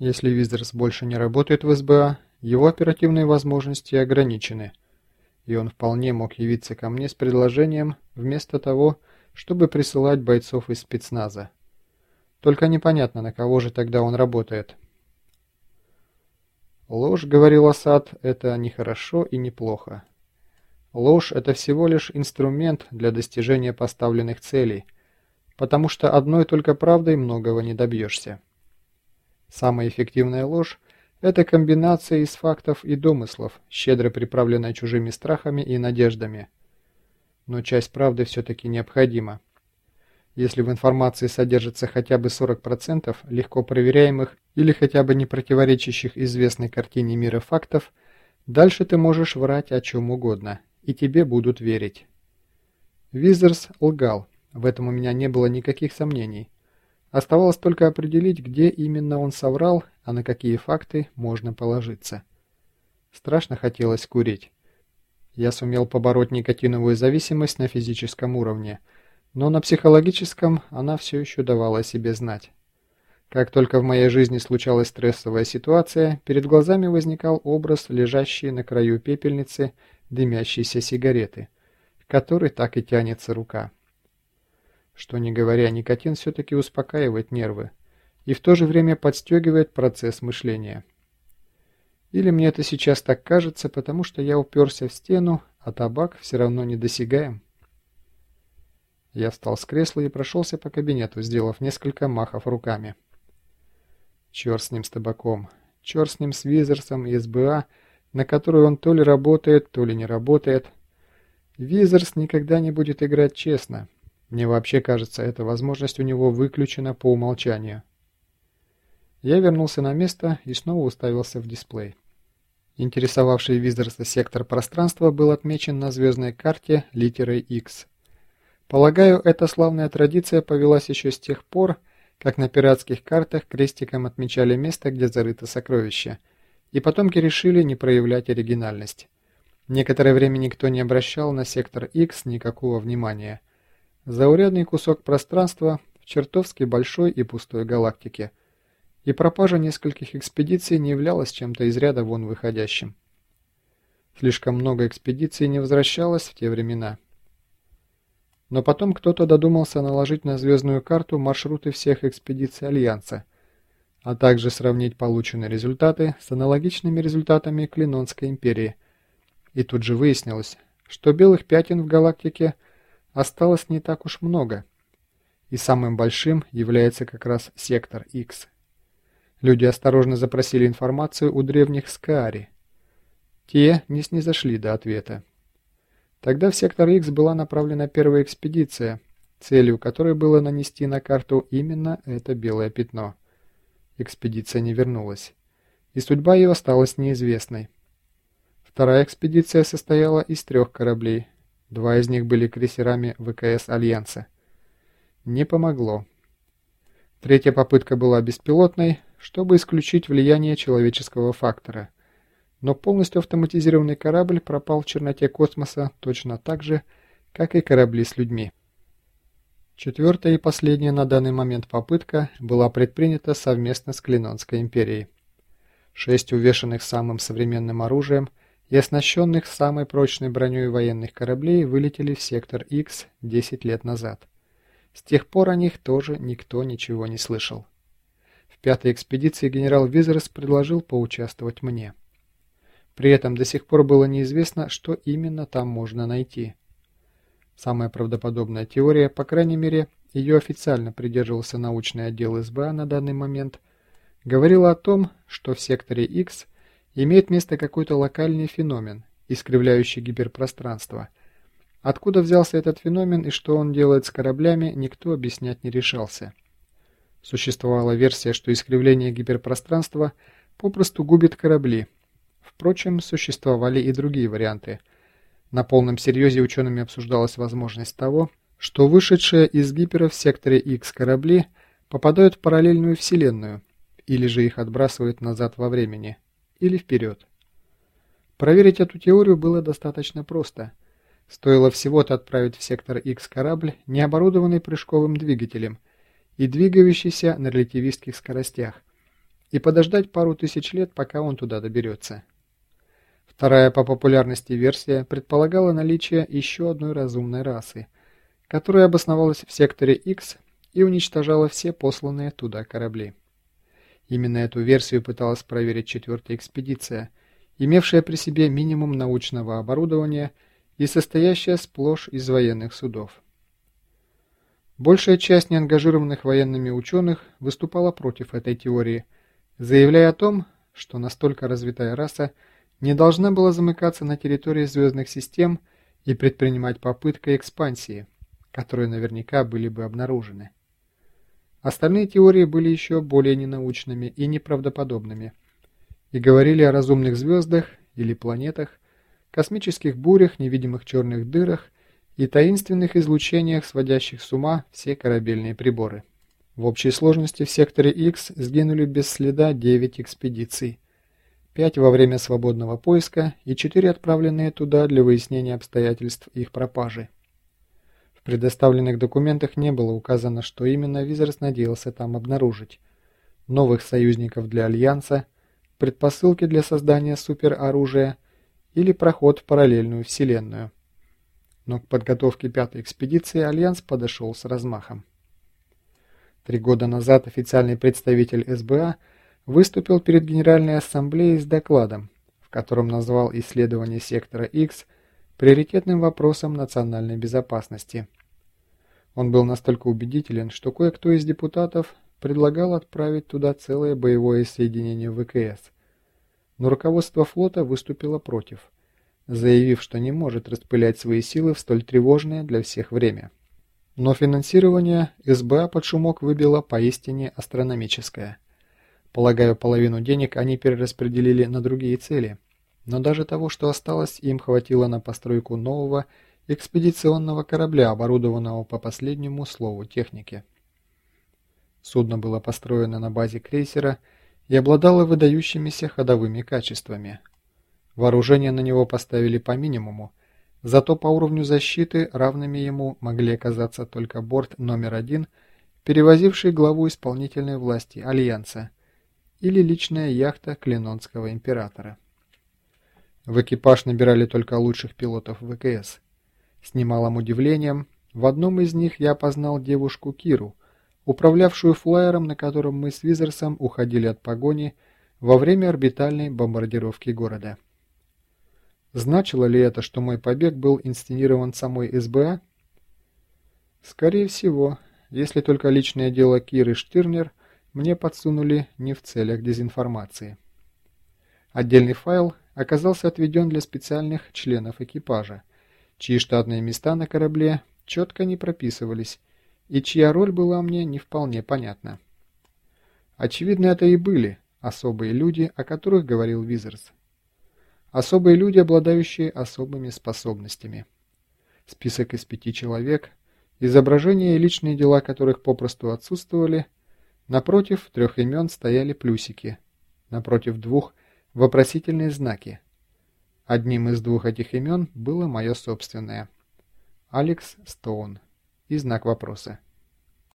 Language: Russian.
Если Визерс больше не работает в СБА, его оперативные возможности ограничены, и он вполне мог явиться ко мне с предложением вместо того, чтобы присылать бойцов из спецназа. Только непонятно, на кого же тогда он работает. Ложь, говорил Асад, это не хорошо и не плохо. Ложь – это всего лишь инструмент для достижения поставленных целей, потому что одной только правдой многого не добьешься. Самая эффективная ложь – это комбинация из фактов и домыслов, щедро приправленная чужими страхами и надеждами. Но часть правды все-таки необходима. Если в информации содержится хотя бы 40% легко проверяемых или хотя бы не противоречащих известной картине мира фактов, дальше ты можешь врать о чем угодно – и тебе будут верить. Визерс лгал, в этом у меня не было никаких сомнений. Оставалось только определить, где именно он соврал, а на какие факты можно положиться. Страшно хотелось курить. Я сумел побороть никотиновую зависимость на физическом уровне, но на психологическом она все еще давала о себе знать. Как только в моей жизни случалась стрессовая ситуация, перед глазами возникал образ, лежащий на краю пепельницы дымящейся сигареты, к которой так и тянется рука. Что не говоря, никотин все-таки успокаивает нервы и в то же время подстегивает процесс мышления. Или мне это сейчас так кажется, потому что я уперся в стену, а табак все равно недосягаем. Я встал с кресла и прошелся по кабинету, сделав несколько махов руками. Черт с ним с табаком, черт с ним с Визерсом и СБА, на которую он то ли работает, то ли не работает. Визерс никогда не будет играть честно. Мне вообще кажется, эта возможность у него выключена по умолчанию. Я вернулся на место и снова уставился в дисплей. Интересовавший Визерса сектор пространства был отмечен на звездной карте литерой X. Полагаю, эта славная традиция повелась еще с тех пор, как на пиратских картах крестиком отмечали место, где зарыто сокровище – и потомки решили не проявлять оригинальность. Некоторое время никто не обращал на сектор X никакого внимания. Заурядный кусок пространства в чертовски большой и пустой галактике. И пропажа нескольких экспедиций не являлась чем-то из ряда вон выходящим. Слишком много экспедиций не возвращалось в те времена. Но потом кто-то додумался наложить на звездную карту маршруты всех экспедиций Альянса, а также сравнить полученные результаты с аналогичными результатами Клинонской империи. И тут же выяснилось, что белых пятен в галактике осталось не так уж много, и самым большим является как раз сектор X. Люди осторожно запросили информацию у древних Скаари. Те не снизошли до ответа. Тогда в сектор X была направлена первая экспедиция, целью которой было нанести на карту именно это белое пятно – экспедиция не вернулась, и судьба ее осталась неизвестной. Вторая экспедиция состояла из трех кораблей, два из них были крейсерами ВКС Альянса. Не помогло. Третья попытка была беспилотной, чтобы исключить влияние человеческого фактора. Но полностью автоматизированный корабль пропал в черноте космоса точно так же, как и корабли с людьми. Четвертая и последняя на данный момент попытка была предпринята совместно с Клинонской империей. Шесть увешанных самым современным оружием и оснащенных самой прочной броней военных кораблей вылетели в сектор X 10 лет назад. С тех пор о них тоже никто ничего не слышал. В пятой экспедиции генерал Визерс предложил поучаствовать мне. При этом до сих пор было неизвестно, что именно там можно найти – Самая правдоподобная теория, по крайней мере, ее официально придерживался научный отдел СБА на данный момент, говорила о том, что в секторе X имеет место какой-то локальный феномен, искривляющий гиперпространство. Откуда взялся этот феномен и что он делает с кораблями, никто объяснять не решался. Существовала версия, что искривление гиперпространства попросту губит корабли. Впрочем, существовали и другие варианты – на полном серьезе учеными обсуждалась возможность того, что вышедшие из гипера в секторе X корабли попадают в параллельную вселенную, или же их отбрасывают назад во времени, или вперед. Проверить эту теорию было достаточно просто. Стоило всего-то отправить в сектор X корабль, не оборудованный прыжковым двигателем и двигающийся на релятивистских скоростях, и подождать пару тысяч лет, пока он туда доберется. Вторая по популярности версия предполагала наличие еще одной разумной расы, которая обосновалась в секторе X и уничтожала все посланные туда корабли. Именно эту версию пыталась проверить четвертая экспедиция, имевшая при себе минимум научного оборудования и состоящая сплошь из военных судов. Большая часть неангажированных военными ученых выступала против этой теории, заявляя о том, что настолько развитая раса не должна была замыкаться на территории звездных систем и предпринимать попытки экспансии, которые наверняка были бы обнаружены. Остальные теории были еще более ненаучными и неправдоподобными и говорили о разумных звездах или планетах, космических бурях, невидимых черных дырах и таинственных излучениях, сводящих с ума все корабельные приборы. В общей сложности в секторе X сгинули без следа 9 экспедиций, 5 во время свободного поиска и 4 отправленные туда для выяснения обстоятельств их пропажи. В предоставленных документах не было указано, что именно Визерс надеялся там обнаружить. Новых союзников для Альянса, предпосылки для создания супероружия или проход в параллельную вселенную но к подготовке пятой экспедиции Альянс подошел с размахом. Три года назад официальный представитель СБА выступил перед Генеральной Ассамблеей с докладом, в котором назвал исследование сектора X приоритетным вопросом национальной безопасности. Он был настолько убедителен, что кое-кто из депутатов предлагал отправить туда целое боевое соединение ВКС. Но руководство флота выступило против – заявив, что не может распылять свои силы в столь тревожное для всех время. Но финансирование СБА под шумок выбило поистине астрономическое. Полагаю, половину денег они перераспределили на другие цели, но даже того, что осталось, им хватило на постройку нового экспедиционного корабля, оборудованного по последнему слову техники. Судно было построено на базе крейсера и обладало выдающимися ходовыми качествами – Вооружение на него поставили по минимуму, зато по уровню защиты равными ему могли оказаться только борт номер один, перевозивший главу исполнительной власти Альянса, или личная яхта Клинонского императора. В экипаж набирали только лучших пилотов ВКС. С немалым удивлением, в одном из них я познал девушку Киру, управлявшую флайером, на котором мы с Визерсом уходили от погони во время орбитальной бомбардировки города. Значило ли это, что мой побег был инсценирован самой СБА? Скорее всего, если только личное дело Киры Штирнер мне подсунули не в целях дезинформации. Отдельный файл оказался отведен для специальных членов экипажа, чьи штатные места на корабле четко не прописывались и чья роль была мне не вполне понятна. Очевидно, это и были особые люди, о которых говорил Визерс. Особые люди, обладающие особыми способностями. Список из пяти человек, изображения и личные дела которых попросту отсутствовали. Напротив трех имен стояли плюсики. Напротив двух – вопросительные знаки. Одним из двух этих имен было мое собственное. Алекс Стоун. И знак вопроса.